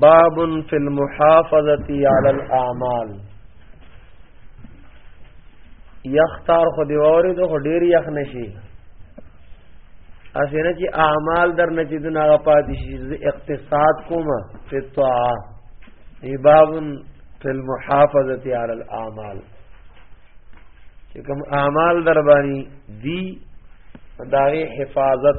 باب فی المحافظه علی الاعمال یختار خو دی وری دو ډیر یخ نشي اسینه چې اعمال در نه چې دنا پاتې شي اقتصاد کومه فی الطاعه باب فی المحافظه علی الاعمال چې کوم اعمال در باندې دی داغه حفاظت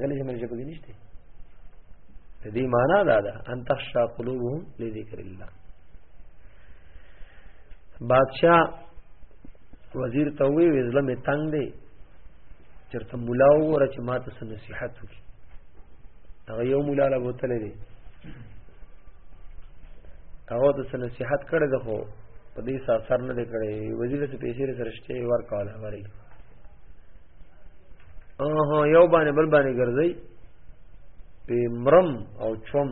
غلې چې مرجه پکې نشته د دې معنا دا ده ان تخشا قلوبهم لذکر الله بادشاہ وزیر ته وی وزله می تنگ دی چرته مولا وره چې ما ته نصيحت وکړي هغه یو مولا لا بوتل دی هغه ته نصيحت کړی ده خو په دې سره سر نه دی کړی وزیر ته پیسې سره شته ور کاله وري اوه یو باندې بل باندې ګرځي په مرم او چوم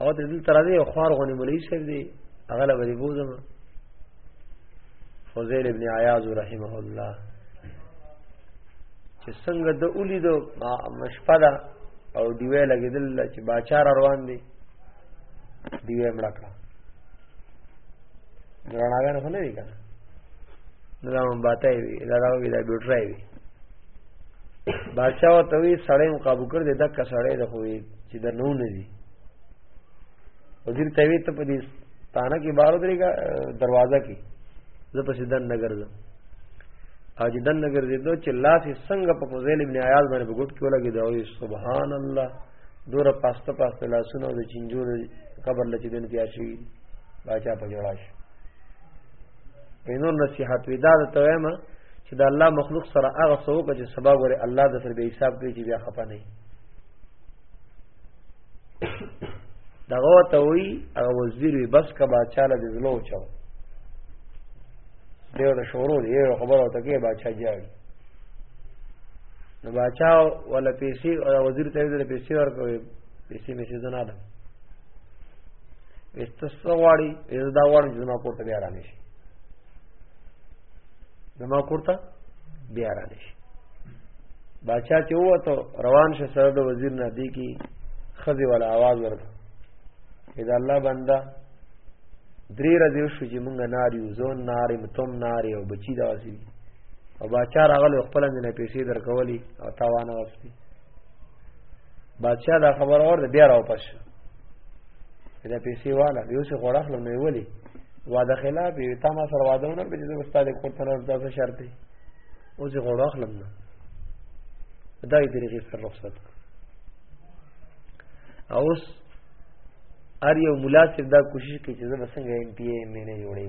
او د دې تر دې خوار غونې مولوی صاحب دی هغه له ولې بوزم فضیل ابن عیاض رحمه الله چې څنګه د اولی د مشپدا او دیوې لګیدل چې باچار روان دي دیوې مړه کړه درناګان خو نه دی کنه نه دا مون باتای وی دا دا وی دا بیوټرای وی بادشاہ ته وی سړی مقابو کړ دې دک سړی د خوې چې د نو نه دی وزیر ته وی ته په دې تانه کې بارو درېګا دروازه کې زه په سیدن نګر زم او چې دن نګر دې دوه چې لاس څنګه په فضیل ابن عیاض باندې په ګټ کې ولګي دا وی سبحان الله دور پاسته پاسته لاسونه د چنجور قبر لچې دن پیاشي باچا په جوړاش نور نصيحت وی دا ته وایم چې د الله مخلوق سره هغه څوک چې سبا وره الله د سر به حساب کوي چې بیا خپه نه دغه ته وی هغه وزیر وی بس کا باچاله د زلو چاو دیو د شورو دی یو خبر او تکي باچا جاړي نو باچا ولا پیسې او وزیر ته دې پیسې ورکوي پیسې مې څه نه ده استسو غواړي اذا دا غواړي چې ما کوته بیا را نشي زما کوته بیا را نشي باچا چې وته روان شه سره د وزیر نه دی کی خزي ولا आवाज ورته اذا الله بندا درې ورځې شو چې مونږ ناری وزون ناری متوم ناری او بچی دا وسی او باچا راغله خپل نه پیسې درکولي او تاوانه وسی بادشاہ دا خبر اور دی بیا راو پښ دا پیسې والا یو څه غوړه خلم نه ویلي واده خلاف یو تا ما سره واده ونه به چې استاد کوټ ته نه دا شرط دی او څه غوړه خلم نه دا یې طریقې سره رخصت اوس ار یو ملا چې دا کوشش کوي چې زه بسنګ ایم پی ایم نه جوړې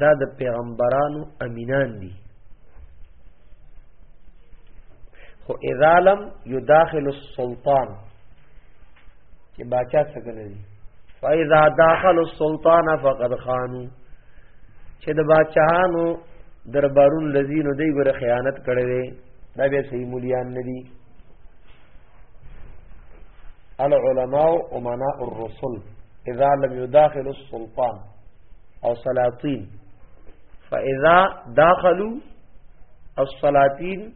دا د پیغمبرانو امینان دي خو اذا لم يداخل السلطان چې باچا څنګه نه دي فاذا داخل السلطان فقد خانوا چې د باچاانو دربارون لذین دوی ګره خیانت کړي دي دا به صحیح مليان نه دي العلماء امناء الرسل اذا لم يداخل السلطان او سلاطین فاذا داخلوا السلاطین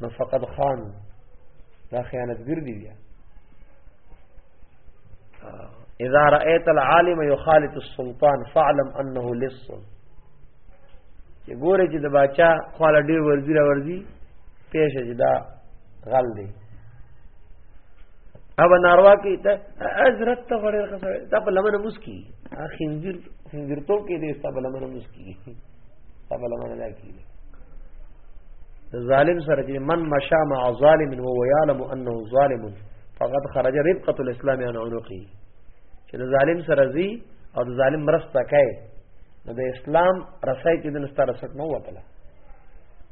نو فقد خان دا خیانتګر دی بیا اذا رايت العالم يخالط السلطان فاعلم انه لص چې ګوره چې د باچا خواله ډیر ورزی را ورزی پیش چې دا غل دی اب ناروا کی ته حضرت ته وړل خسره دا په لمن مسکی خنزیر خنزیر تو کې دې ستا په لمن مسکی ستا په لمن لا کی ظالم سره چې من مشا مع ظالم وهو يعلم انه ظالم فقد خرج ربقه الاسلام عن عنقه چې ظالم سره زی او د ظالم مرسته کوي نو د اسلام رسای کې د نستاره سټ نو وتله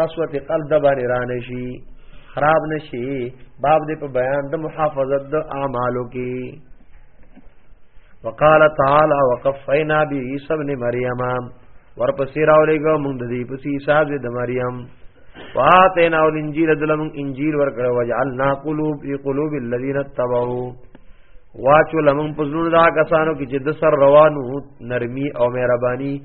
قسوت قلب د باندې را نشي خراب نشي باب دې په بیان د محافظت د اعمالو کې وقال تعالی وقفینا بی عیسی ابن مریم ورپسې راولېګو موږ د دې پسې صاحب د مریم واتینا الانجیل دلم انجیل ورکړو وجعلنا قلوب فی قلوب الذین اتبعوا واچو لمن پزړو دا کسانو کې چې د سر روانو نرمي او مهرباني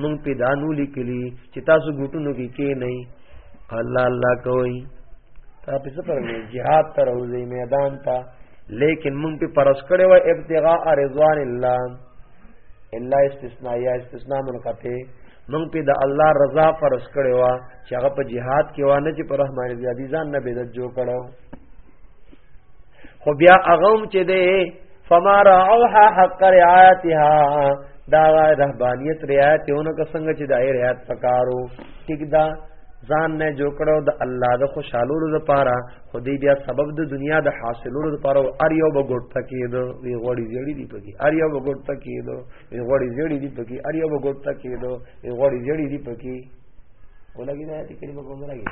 مونږ په دانو لیکلی چې تاسو ګټونو کې کې نه الله الله کوي تا په څه پرمه jihad تر وځي میدان ته لیکن مونږ په پرس کړي و ابتغاء رضوان الله الا استثناء یا استثناء منقطع مونږ په د الله رضا فرض کړي و چې هغه په jihad کې و نه چې پر رحمان زیادی ځان نه بدعت جوړ کړو خو بیا اغم چې دی فما رعوها حق رعایتها دا رهبانیت رعایت یونه که څنګه چې دای رعایت پکارو ټیک دا ځان نه جوړ کړو د الله د خوشحالو لپاره خو دې بیا سبب د دنیا د حاصلو لپاره ار یو بغوت تکید وی غوړي جړی دی پکې ار یو بغوت تکید وی غوړي جړی دی پکې ار یو بغوت تکید وی غوړي جړی دی پکې ولګی نه دې کلمه کوم راګی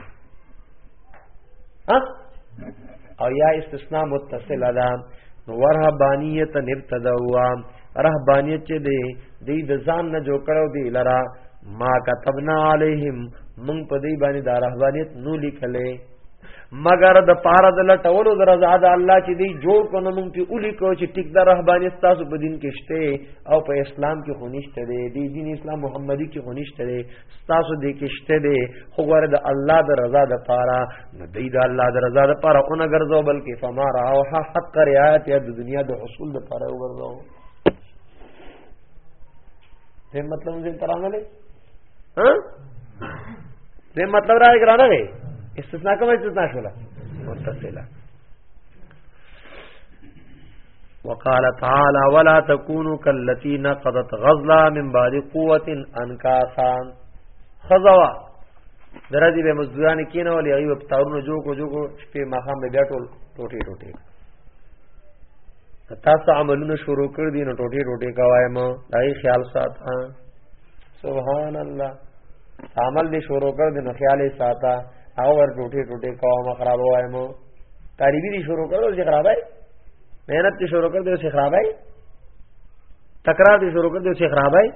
او یا استثناء متصل ده نو ورهبانیت نبتدوا رهبانیت چې دی دی د ځان نه جوړ کړو دی لرا ما كتبنا عليهم من په دې باندې دا رهبانیت نو لیکلې مگر د پاره د لټولو د رضا د الله چې دی جوړ کو نو مونږ په اولی کو چې ټیک د رهبانیت تاسو په دین کې شته او په اسلام کې خونیشته دی دی دین اسلام محمدي کې خونیشته دی ستاسو دې کې شته دې خو ګوره د الله د رضا د پاره نو دې د الله د رضا د پاره اون ګرځو بلکې فما راو حق رعایت د دنیا د حصول د پاره وګرځو دې مطلب دې ترانګلې ها دې مطلب راځي ګرانه استثناء کوم استثناء شولا متصله وقال تعالى ولا تكونوا كالتي نقضت غزلا من بعد قوه انكاسا خزوا درځي به مزدوران کینه ولې ایو په تارونو جو کو جو کو شپې ماخام به بیا ټول ټوټي ټوټي تاسو عملونه شروع کړ دي نو ټوټي ټوټي کوایم دای خیال ساته سبحان الله عمل دې شروع کړ دي نو خیال ساته او ور ټوټي ټوټي کوم خراب وایم طالبی دی شروع کړو چې خرابای مهنت دی شروع کړو چې خرابای تکرار دی شروع کړو چې خرابای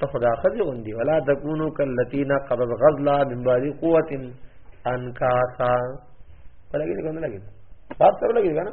ته خدا خزي غوندي ولا تکونو کلتینا قبض غزلا من بعد قوت انکاسا ولګي کوم لګي باب سره لګي کنه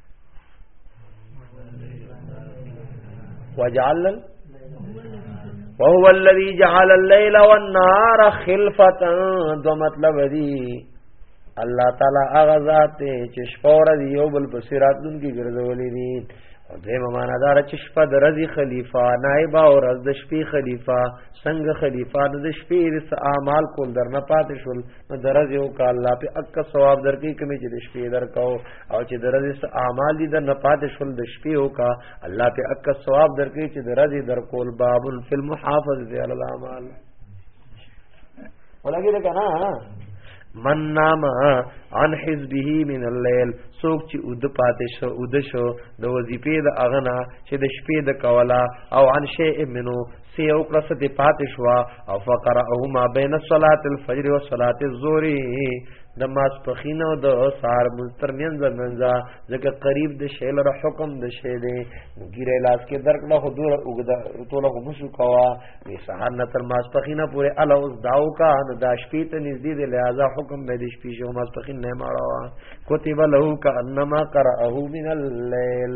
وجعل وهو الذي جعل الليل والنهار خلفتا دو مطلب دی الله تعالی هغه ذات چې شپه ورځ یو بل په صراط دن کې ګرځولې دي او دیمه معنا دار چې شپه د ورځې خلیفہ نائب او ورځ د شپې خلیفہ څنګه خلیفہ د شپې رس اعمال کول درنه پاتې شول نو درځ یو کا الله په اک ثواب درکې کمی چې د شپې درکاو او چې درځي س اعمال دي د نپات شول د شپې وکا الله ته اک ثواب درکې چې درځي در کول باب فی المحافظ دی علی الاعمال ولګی ده کنه من نام عن حزبه من الليل سوک چې ود پاتې شو ود شو د وظیفې د اغنا چې د شپې د کولا او عن شیء منو سی یو کړه ستې پاتې شو او فقرهما بین صلات الفجر و صلات الظهر د ماس پخینو د سار مستر منځ منځا ځکه قریب د شیل را حکم د شی دی ګیره لاس کې درک نه حضور وګدا ټوله خو مشو کوا د سحر نه تر ماس پخینه پورې الا اوس داو کا د داشپې ته نږدې دی لہذا حکم به د شپې شو ماس پخین نه ماړه کتب له کا انما قرأه من الليل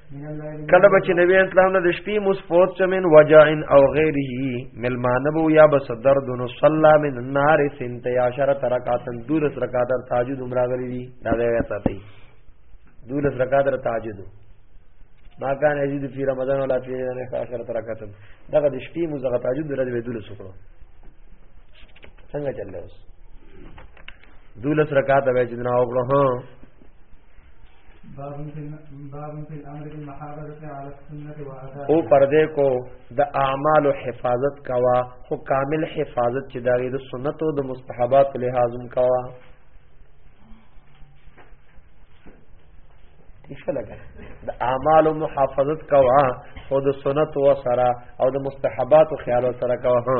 کله به چې نبی اسلام نه د شپې مسفوت چمن وجعن او غیره ملمانه بو یا بس درد نو صلا من النار سنت یا شر ترکاتن دور رکعات تهجد عمراغلی دی دا دی ساتي دور رکعات تهجد ما کان یزید فی رمضان ولا فی نه عشر ترکاتن دغه د شپې مزغه تهجد درځ به دور سکړو څنګه چلل اوس دولس رکعات به چې نه وکړو او پردې کو د اعمال او حفاظت کوا خو کامل حفاظت چې دا غیر سنت او د مستحبات له حازم کوا څه لګا د اعمال او محافظت کوا خو د سنت او سره او د مستحبات او خیال سره کوا ها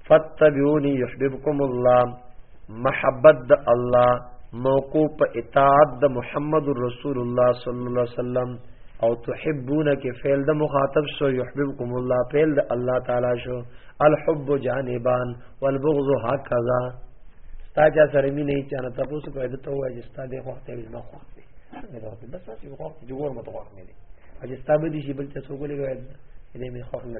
فتبعوني يحببكم الله محبت د الله موقوف په اطاعت د محمد رسول الله صلی الله علیه وسلم او تحبون کې فعل د مخاطب شو يحببكم الله فعل د الله تعالی شو الحب جانبان والبغض هكذا تا چا سره مين نه چانه تاسو کوی د تو واجب ستا د وخت یې ما خو بس تاسو وخت جوړ متوقع نه دي اجستا به دي شي بل څه وګورئ دې مې خو نه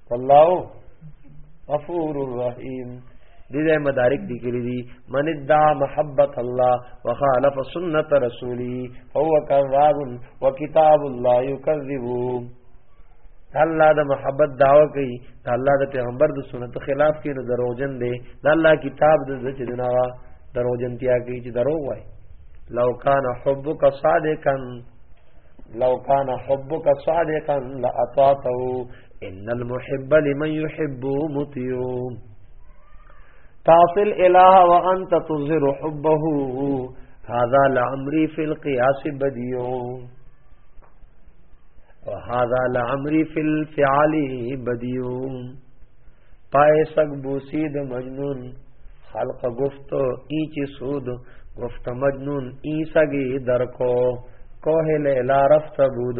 الله غفور الرحیم دې دې مدارک دي کړی دي من دا محبت الله وخالف سنت رسولی هو کذاب وکتاب الله یکذب الله د محبت داوا کوي الله د پیغمبر د سنت خلاف کوي نو دروغجن دی د الله کتاب د چې دنا دروغجن تیا کوي چې دروغ وای لو کان حبک صادقا لو کان حبک صادقا لاطاعته ان المحب لمن يحب مطيع تاصل اله وانت تظهر حبه هذا لعمري في القياس بديع وهذا لعمري في الفعل بديع پایسک بوسی د مجنون خلق گفت ای چی سود گفت مجنون ای سگی در کو کوه لیلا رفت بود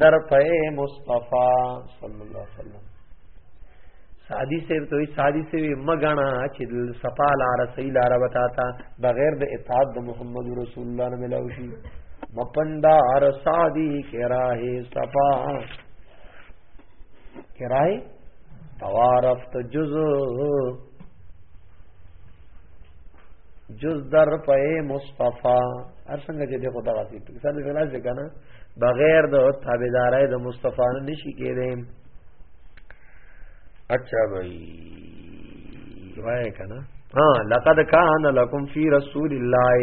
در پې مصطفی صلی الله علیه وسلم سادی سے تو سادی سے مګنا چې صفا لار صحیح لار وتا تا بغیر د اطاعت د محمد رسول الله نه ملاو شي مپندار سادی کې راهه صفا کې راهه توارفت جزء جز در پې مصطفی هر څنګه چې دغه دغه دي په سر ویلا چې کنه بغیر د تابعدارای د مصطفی نه نشي کېدې اچھا بھائی وای کنه ها لقد کان لکم فی رسول الله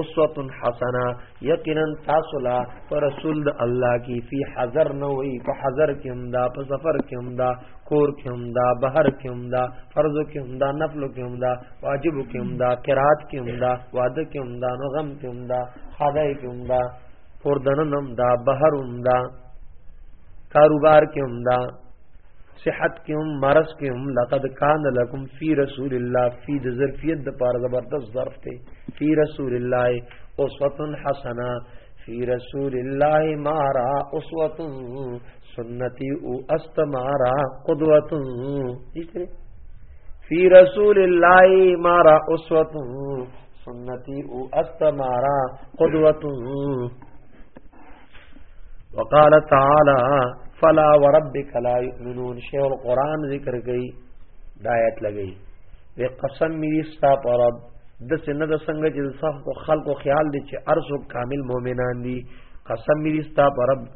اسوه حسنه یقینا تاسو لا پر رسول د الله کی فی حذر نه وی په حذر کې هم دا په سفر کې هم دا کور کې هم دا بهر کې هم دا فرض کې هم دا نفل کې هم دا واجب کې هم دا قرات کې هم دا واده کې هم دا نو غم کې هم دا خدای کې هم دا پور دنن هم دا بهر هم دا کاروبار کې هم دا صحت کې هم مرض کې هم لقد کان لکم فی رسول الله فی د ظرفیت د پار زبردست ظرف ته فی رسول الله اسوه حسنه فی رسول الله مارا اسوه سنتی او استمارا قدوه نشته فی رسول الله مارا اسوه سنتی او استمارا قدوه وقال تعالی فلا وربک لا یؤمنون شیخ القران ذکر گئی دایت لګئی وی قسم می استا پر رب د سنه د څنګه چې صح کو خلق او خیال دي چې ارزو کامل مؤمنان دي قسم می استا پر رب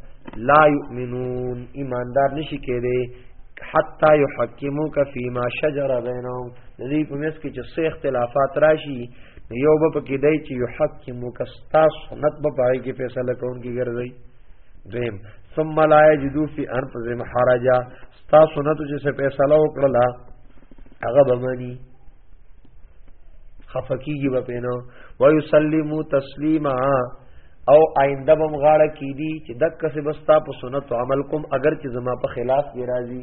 لا یؤمنون ایماندار نشی کېده حتا یحکموک فیما شجر بینهم دې په مس کې چې څه اختلافات راشي یو به پکې دی چې یحکموک ستا سنت به پای کې فیصله کون کی ګرځي دیم ثم لا یجدو فی انفسهم حرجا ستا سنت چې څه فیصله وکړه هغه به مانی خفقیږي به پینو و یسلمو تسلیما او آینده بم غاړه کیدی چې دک څه بستا په سنت عمل کوم اگر چې زما په خلاف دی راځي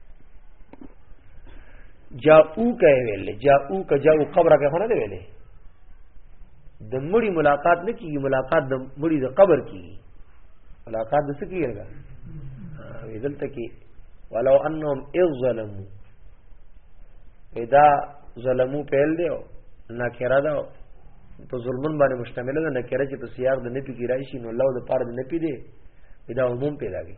جاءو کوي ویل جاءو ک جاءو قبر کې خونه دی ویلې د مړي ملاقات نه کیږي ملاقات د مړي د قبر کیږي ملاقات د څه کیږي دلته کې ولو انهم اذ ظلموا ادا ظلمو پیل دیو نکره دا په ظلمون باندې مشتمل ده نکره چې په سیاق د نپی کې راشي نو الله د پاره د نپی دی دا عموم پیدا کوي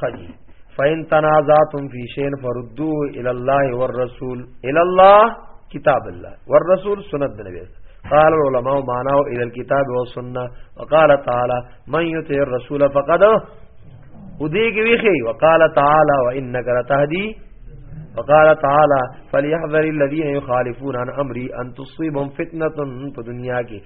خدي فإن تنازعتم في شيء فردوه إلى الله والرسول إلى الله كتاب الله والرسول سنة النبي قال العلماء معناه إلى الكتاب والسنة وقال تعالى من يطع الرسول فقد هدي وقال تعالى وإنك لتهدي وقال تعالی فليحذر الذين يخالفون عن امري ان تصيبهم فتنه في الدنيا کې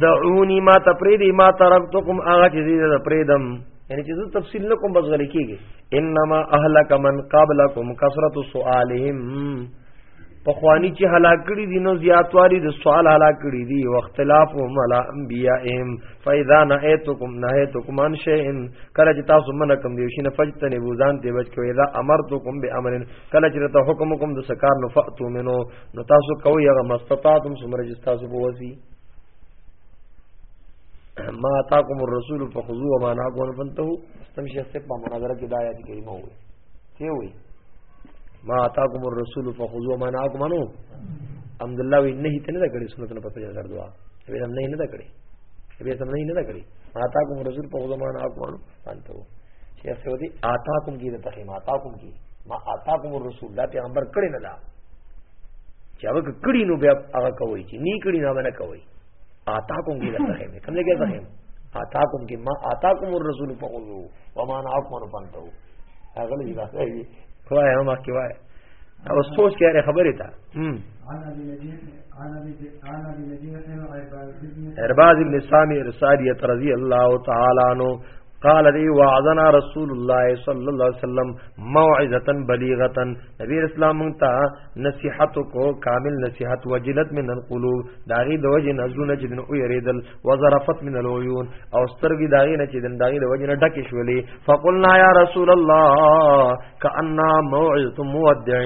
دعونی ما تپریدی ما ترکتکم آغا چیزی دا پریدم یعنی چیزو تفصیل نکم بس غلی کیگی انما اهلک من قبلکم کسرت سؤالهم پخوانی چې هلاک کړي دي نو زیاتوالی د سوال هلاک کړي دي او اختلاف هم علی انبیائهم فاذا نهیتکم نهیتکم عن شیء کله چې تاسو منه کوم دی شنه فجتنی بوزان ته بچ کوي اذا امرتکم بامر کله چې ته حکم کوم د سکار نو فاتو منو نو تاسو کوی هغه مستطاعتم سمره چې تاسو په وسی ما تاکم الرسول فخذوا ما نهاكم عنه فانتهوا استمشي سپ په مناظره کې د آیات کریمه وي څه وي ما تاکم الرسول فخذوا ما نهاكم عنه الحمد لله وی نه ته نه کړی سنت نه پته جوړ دوا به هم نه نه کړی به هم نه نه کړی ما تاکم الرسول فخذوا ما نهاكم عنه فانتهوا شیخ سعودي آتا کوم کې د تخیم آتا کوم کې ما آتا کوم رسول الله پیغمبر کړی نه دا چې هغه کړی نو بیا هغه کوي چې نی کړی نه باندې کوي آتا کوم کې د تخیم کوم کې تخیم آتا کوم کې ما آتا کوم رسول په وضو و ما نعکم نو پنتو هغه لږه راځي خوای هم کې وای او سوچ کې اړه خبره تا هم ارباز ابن سامي رسالي رضی الله تعالی عنہ قال دی وعدنا رسول الله صلی الله علیه وسلم موعظه بلیغه نبی اسلام مونږ ته نصیحت کو کامل نصیحت وجلت من القلوب داغي د وجه نزونه چې دن او یریدل وظرفت من العيون او سترګي داغي نه چې دن داغي د وجه نه ډکه شولې فقلنا یا رسول الله کأننا موعظه مودع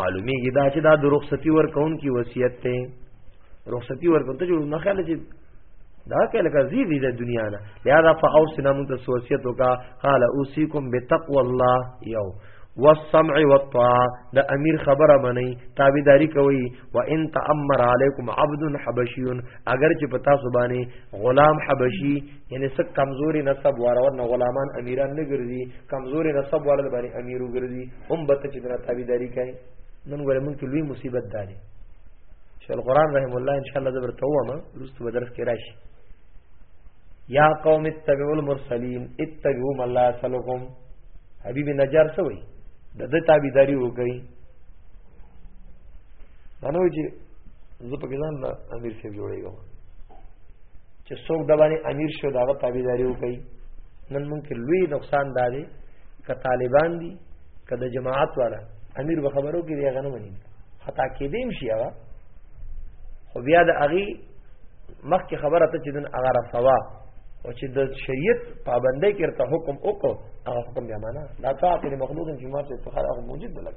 معلومی کی دا چې دا د رخصتی ور کون کی وصیت ته رخصتی ور کون ته جوړ نه خیال چې دا که لکه زی دی د دنیا نه لہذا فاوصنا من توصیت وکا قال اوصيكم بتقوى الله یو والسمع والطاعه د امیر خبره منی تابعداری کوي و ان تامر علیکم عبد حبشی اگر چې پتا سبانه غلام حبشی یعنی څه کمزوري نسب وارو نه غلامان امیران نه ګرځي کمزوري نسب وارو باندې امیرو ګرځي هم به ته چې تابعداری کوي نن ګورم چې لوی مصیبت داري شیخ القرآن رحم الله ان شاء الله زبر توه ما رست بدرس کې راشي یا قوم اتبعوا المرسلین اتبعوا ما لا سلکم حبیب نجار سوی د دې تابعداري وکړي نو چې زه په ګزان د امیر سیب جوړېږم چې څوک د باندې امیر شو دا تابعداري وکړي نن مونږ کې لوی نقصان داري ک طالبان دي که د جماعت والا امیر به خبرو کې دی غنه مني خطا کې دیم شي هغه خو بیا د اغي مخکې خبره ته چې دن هغه رسوا او چې د شریعت پابندۍ کې ته حکم وکړو هغه حکم بیا معنا لا تعاقل مخلوق چې ما ته اتخاذ هغه موجود بلک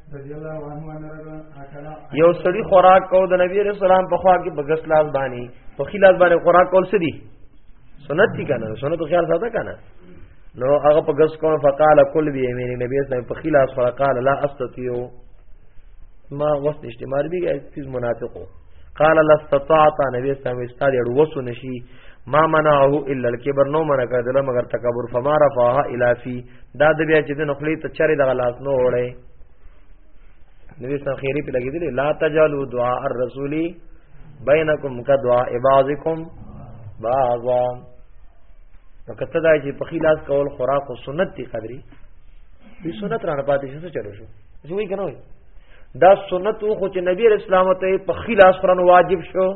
یو سړی خوراک کو د نبی رسول الله په خوا کې بغس لاس باندې په خلاص باندې خوراک کول سړي سنت دي کنه سنت خیال ساته کنه نو هغه په غس کوم فقال کل بی یمین نبی اسلام په خلاص فقال لا استطيع ما وست اجتماع بی گئے چیز منافق ہو قال لا استطاعت نبی اسلام استاد یړ وسو نشي ما منعه الا الكبر نو منع کړل مگر تکبر فما رفعها الى في دا د بیا چې د نخلی ته چرې دغه لاس نو وړي نبی صلی خیری په لګی دی لا تجلو دعاء الرسول بینکم کدعاء بعضکم بعضا نو کته دا چې په خلاص کول خوراک او سنت دی قدرې دې سنت را نه پاتې شو څه چلو شو زوی کنه دا سنت خو چې نبی رسول الله ته په خلاص قرآن واجب شو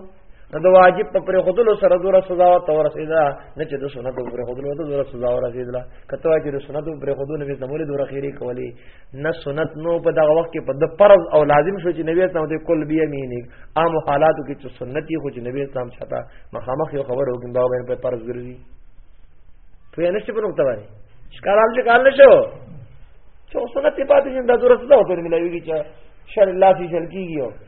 نو د واجب په پرې خودلو سره دوره سزا او تور سزا نه چې د سنت په پرې خودلو ته دوره سزا او رسیدله کته چې د سنت په پرې خودلو به زموږ دوره خیری کولی نه سنت نو په دغه وخت کې په د فرض او لازم شو چې نبی اسلام دې کل بیا مینې عام حالاتو کې چې سنتي خو چې نبی اسلام شته مخامخ یو خبر وګم دا به په فرض ګرځي په یې نشته په نقطه باندې شکارال چې کال نشو چې سنت په پاتې شي دا دوره سزا او ته ملایوي چې شر الله فی شل کیږي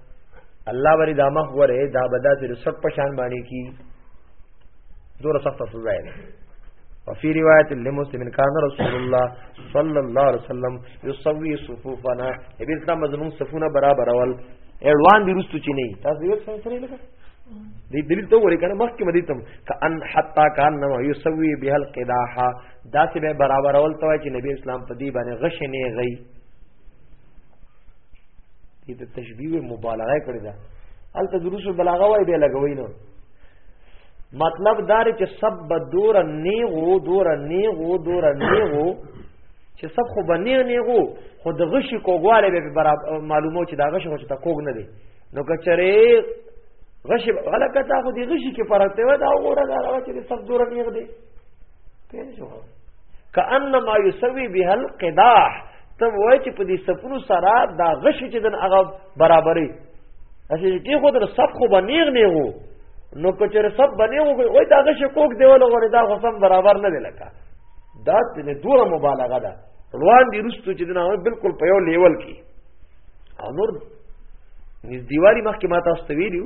الله وری دا مخ وره دا بدا چې سټ په شان باندې کی دور سخت سزا ده وفي روایت لمسلم کان رسول الله صلی الله علیه وسلم یسوی صفوفنا ابي اسلام مظلوم صفونه برابر اول اړوان دي رستو چي نه تاسو یو څنګه سره لګا دې دلیل ته ورې کنه مخکې مدې تم کان حتا کان نو یسوی به القداح دا سه برابر اول توای چې نبی اسلام په دې باندې غش نه غي دې د تشبیه مبالغه کړې ده الته دروس البلاغه وای به لګوي نو مطلب دار چې سب دور نیغو دور نیغو دور نیغو چې سب خو بنی نیغو خو د غشي کوګواله به برابر معلومو چې دا غشي خو چې تا کوګ نه دی نو کچره غشي غلکه تا خو دی غشي کې فرق دی دا وګوره دا چې سب دور نیغ دی کانما یسوی به القداح ته وای چې په دې سپونو سره دا غش چې دن هغه برابرې اسی چې خو در سب خو بنیغ نه وو نو کچره سب بنیغ وای دا غش کوک دیول غوړي دا خو سم برابر نه دی لکه دا دې دوره مبالغه ده روان دي رستو چې دنا بالکل په یو لیول کې او نور نږدېوالي مخکې ما تاسو ته ویلو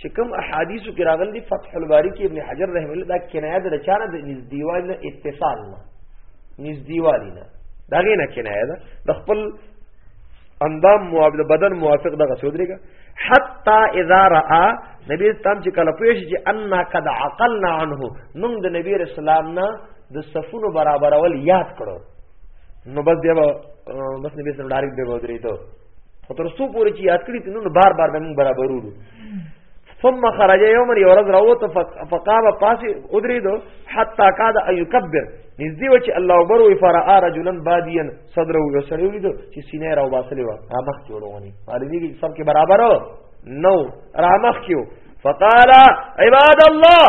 چې کوم احادیثو کې راغلي فتح الباری کې ابن حجر رحم الله دا کنایه د چانه د نږدېوالي نه اتصال نه نږدېوالي نه دا غي نه کنایه ده د خپل اندام موافق بدن موافق دغه سودريګه حتا اذا را نبی تام چې کله پوه شي چې ان قد عقلنا عنه موږ د نبی رسول الله نه د صفونو برابرول یاد کړو نو بس بیا بس نبی سره ډایرکټ به ودرې ته خو تر څو پورې چې یاد کړی نو بار بار به موږ برابرو ثم خرج يوما يورز راوته فقام پاسي ادريد حتى كاد ان يكبر نږدې و چې الله اکبر وی فرا رجلا باديا صدره وسړی ولید چې سینې راو باسلې و امخ جوړونی عالمي کې سب کې برابر نو رامخ کیو فقال عباد الله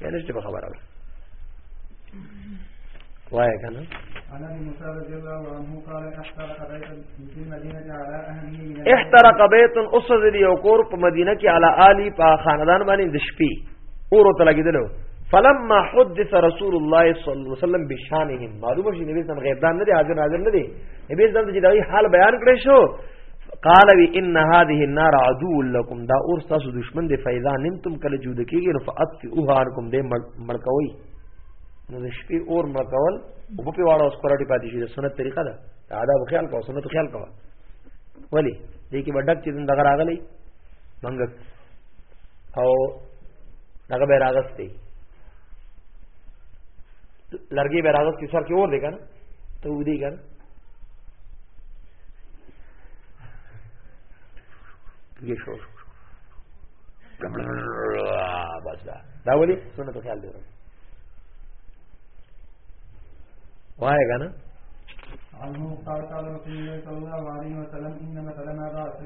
یعنی چې په خبره وایي وایې که نه احترق بیت اسذل یو کور په مدینه کې علی علی په خاندان باندې د شپې اور ته لګیدلو فلما حدث رسول الله صلی الله علیه وسلم بشانهم معلومه شي نبی سم غیب دان نه دی حاضر ناظر نه دی نبی سم چې دا حال بیان کړی شو قال وی ان هذه النار عدو لكم دا اور تاسو دشمن دی فیضا نمتم کله جود کیږي نو فاطفئوها عنكم دې مړکوي نو د شپې اور مړکول او په واړه اوس کوراټي پاتې شي سنت طریقه ده آداب خیال کوه سنت خیال کوه ولی دې کې وډک چې دغه راغلی منګ او هغه به راغستې لرګي به راغست سر کې اور دی کنه ته ودی کنه کې شو بس دا دا ولي څونه ته خیال دی وای کنه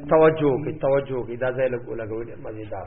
توجه کی توجه کی دا ځای لګول مزیدار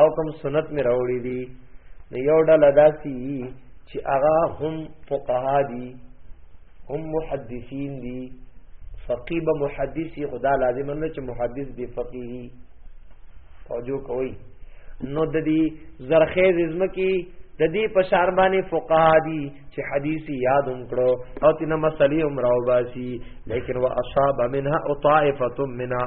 او کوم سنت مې راوړي دي نو یو ډله داسي چې هغه هم فقها دي هم محدثین دي فقیب محدثی خدا لازم نه چې محدث دی فقیهی توجه کوي نو د دې زرخیز ازم کې د دې په شار باندې فقها دي چې حدیث یاد هم کړو او تنه مسلې هم راو باسي لیکن وا اصحاب منها او طائفه منها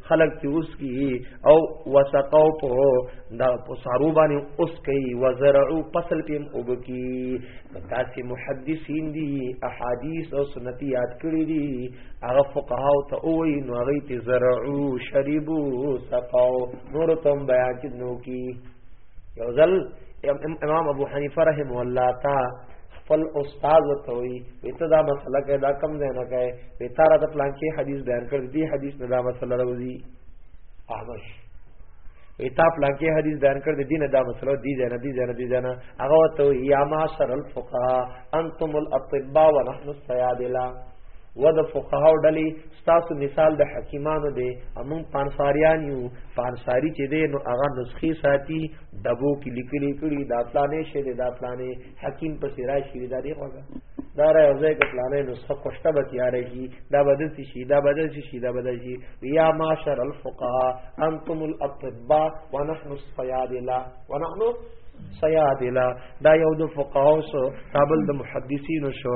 خلق تی اوس کی او وسقو په دا پسارو باندې اوس کوي وزرعو فصل پم وبکی داسې محدثین دي احادیث او سنت یاد کړی دي هغه فقها او ته وای نو هغه تی زرعو شربو سقو نور تم بیان کړو کی یو ځل امام ابو حنیفه رحم الله تا خپل استاد وتوي وته دا مسله کې دا کم دی نه کوي وته را د پلان کې حدیث بیان کړ دی حدیث نه دا مسله راوځي احمد وتا پلان کې حدیث بیان کړ د دین دا مسله دی جنا دی جنا دی جنا هغه ته یا معاشر الفقهاء انتم الاطباء ونحن الصيادله و د فقهاو ډلې ستاسو مثال د حکیمانو دی امون پانساریان یو پانساری چې دی نو هغه نسخې ساتي دبو کې لیکلي کړي دا پلانې شه دی دا پلانې حکیم په سرا شي دا دی خوګه دا راځي ځای کې پلانې نسخه خوشته به تیار شي دا بدل شي دا بدل شي دا بدل شي یا معاشر الفقها انتم الاطباء ونحن الصيادله ونحن صيادله دا یو د فقهاو سو تابل د محدثینو شو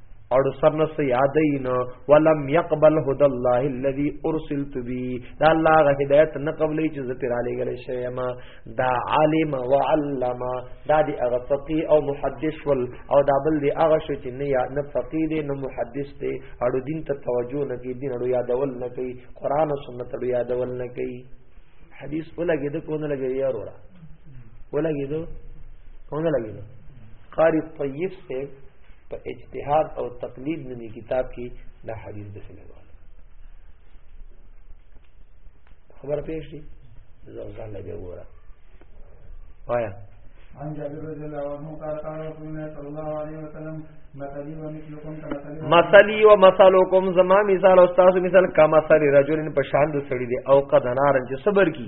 اور سر نس یادین ولم يقبل هدى الله الذي ارسلت به دا الله غ هدایت نه قبلې چې زه پر علی غلې شیم دا عالم وعلم دا دی هغه فقيه او محدث ول او دا بل دی هغه شو چې نه یا نه فقيه دی نه محدث دی اړو دین ته توجه نه کوي دین اړو یادول نه کوي قران او سنت اړو یادول نه کوي حدیث ولګي د کو نه لګي یارو ولګېدو ونه لګېدو قاری طیب صاحب په اجتهاد او تقلید نومي کتاب کې دا حدیث د سمې وال خبر پېښ دي زه ځان لګې وره وایا عن جابر رضی الله عنه قال قال رسول الله صلی الله علیه وسلم مثلی و مثلکم زما مثال او تاسو مثال کما سری رجلن پشان د سړی دی او قد نارن چې صبر کی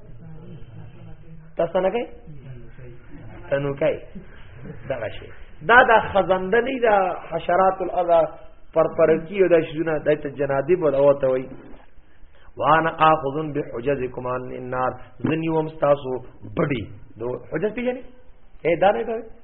تاسو نه کوي تنو کوي دا شي دا د خزنده نه دا حشرات الاذى پرپرکی او د شونه د جنادی بوله وته وي وانا اخذن بحجزكم عن النار زنيوم تاسو بډي دو حجز پیژنې اے دا نه کوي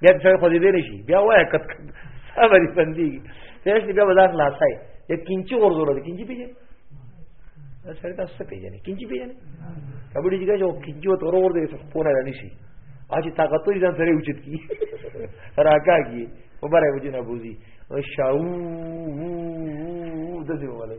بیا چې خو دې ویل شي بیا وای کټ صبر یې بندي فیش بیا وځه خلاصای یا کینچی ورزور دي کینچی پیژنې دا سره تاسو څه پیژنې کینچی پیژنې کبډی جګه جو کینچو تور ور دي څه پونه نه شي اج طاقت یې ځان سره اوچت کی راکا کی وبره وجنه بوزي او شاو د دې وله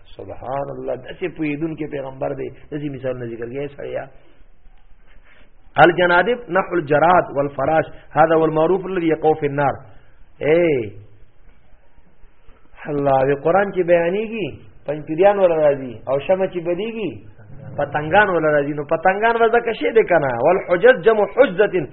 سبحان الله داسې پویدون کې پیغمبر دی داسې مثال نه ذکر کیږي سړیا الجنادب نحو الجراد والفراش هذا هو المعروف الذي يقع في النار اے الله وی قران کې بیانېږي پنځپیران ولا راځي او شمه چې بلیږي پتنګان ولا راځي نو پتنګان وځه کشه دې کنه والحجج جمع حجزه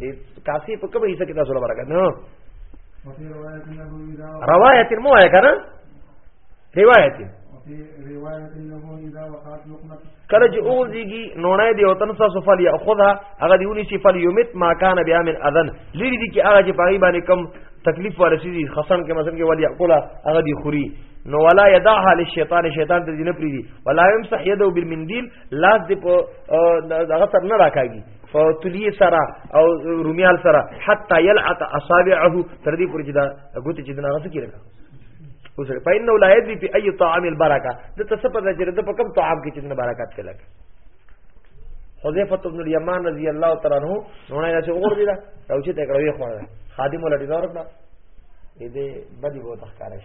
دې کافي په کومه حصہ کې تاسو لپاره کنه روایت مو وای کنه روایت کله چې اور دیږي نوړای دی وطن سره سفل یا خدا هغه دیونی چې فل یومت ما کان بیا من اذن لری دي چې هغه چې پای باندې کم تکلیف ولا شي خسن کې مثلا کې ولی اقلا هغه دی خوري نو ولا یدعها للشیطان شیطان ته دینه پری دی ولا یمسح یده بالمندیل لاس دی په هغه سر نه راکاږي فوتلی سره او رومیال سره حتا یلعق اصابعه تر دې پورې چې دا غوته چې دنا غسه کیږي اوس په ان لا یدری په ای طعام البرکه د تصفه د جره د په کم طعام کې چې دنا برکات کې لګ حذیفه ابن الیمان رضی الله تعالی عنہ نو نه چې اور دی دا او چې ته کړوي خو خادم ولډی دا ورکړه دې بدی وو تخکارش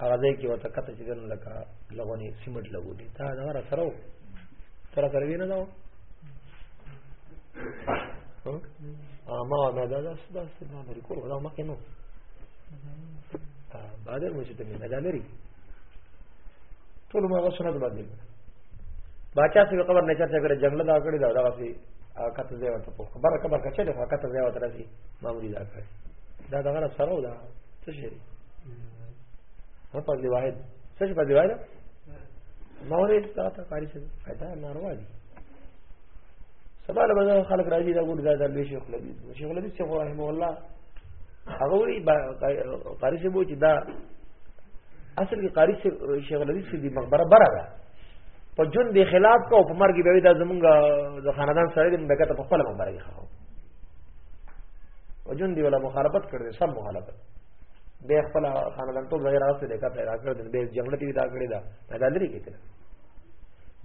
هغه ځای کې وته کته چې دنه لکه لغونی سیمټ لګولې تا دا را سره و سره سره وینه دا ها ما ما دا دا دا څنګه لري کول دا ما کینو بعد مو چې ته نه دا لري ټول ما غوښنه باندې باچا سره قبر نه چرته کړ جنگل دا کړی دا دا واسي کته ځای وته په خبره کبر کچې دا کته ځای وته راځي معمولی دا کړی دا دا غره سره و دا څه شي نه په دی واحد څه په دی واحد ما ورې تاسو کاری څه فائدہ ناروا دي سبا له بده خلک راځي دا ګور دا د شیخ لبی شیخ لبی شیخ رحم الله هغه وی قاری څه بو چې دا اصل کې قاری شیخ لبی څه دی مقبره بره ده په جون دی خلاف کو په مرګ به دا زمونږ د خاندان سره د مدکته په خپل مقبره کې خو په جون دی ولا مخالفت کړی سم مخالفت به خپل خاندان ټول غیر اوسه ده کا پیدا کړ دې به جګړه دی دا کړی دا پیدا لري کېته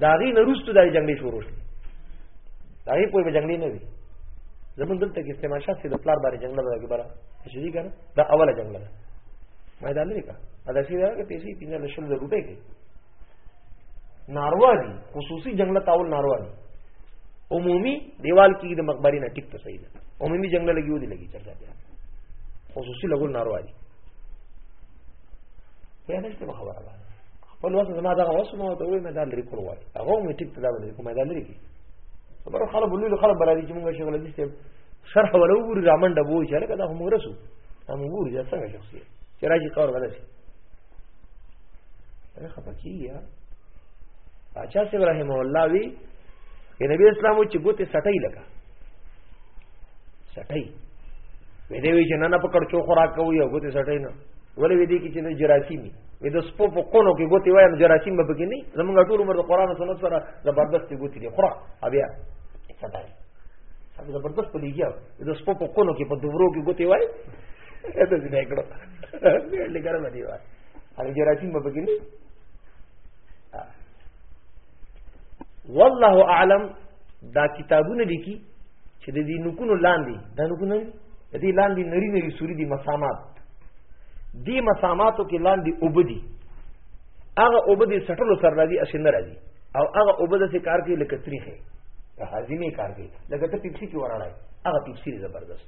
دا غي نرستو د جګړې شروع شو دا غي په جګړې نه وي زمون دلته کې استعمال شاه سي د پلار باندې جګړه ده کې برا شي کنه دا اوله جګړه ده پیدا لري کا دا شي دا کې پیسې پینځه لشل روپے کې ناروا دي خصوصي جنگل تاول ناروا دي عمومي دیوال کې د مقبرې نه ټیک ته صحیح ده عمومي جنگل لګي ودی لګي چرته بیا خصوصي لګول ناروا دي په دې څه خبره ده خپل واسه زما دا اوس نو ته وې مې دا لري کول وای هغه مې ټیک ته دا ولې کومه دا لري خبره خلک بللو خلک برادي چې موږ شغل دي شرح ولو ګور رامن ډبو چې لکه دا هم ورسو هم ګور ځه څنګه شخصیت چې راځي کار غلط خپه کیږي اچھا سی رحم الله وی چې نبی اسلام چې ګوتې سټای لگا سټای وې دې وی چې نه نه پکړ چو خوراک کوي او ګوتې سټای نه ولې وې دې کې چې جراثیم وې د سپو په کونو کې ګوتې وایم جراثیم به پکې نه زمونږ ټول عمر د قران او سنت سره زبردست ګوتې دي خورا بیا سټای سب زبردست پلیږي د سپو په کونو کې په دورو کې ګوتې وای ته څه نه کړو لګره مې دی وای هغه جراثیم به بګین والله اعلم دا کتابونه لیکي چې د دې نکونو لاندې دا نکونه د دې لاندې نری نری سوري دي مسامات دې مساماتو کې لاندې وبدي هغه وبدي سټلو سره راځي اسنه راځي او هغه وبده سي کار کوي لکه تریخه په حازمه کار کوي لکه ته پیپسي کې وراړای هغه پیپسي زبردست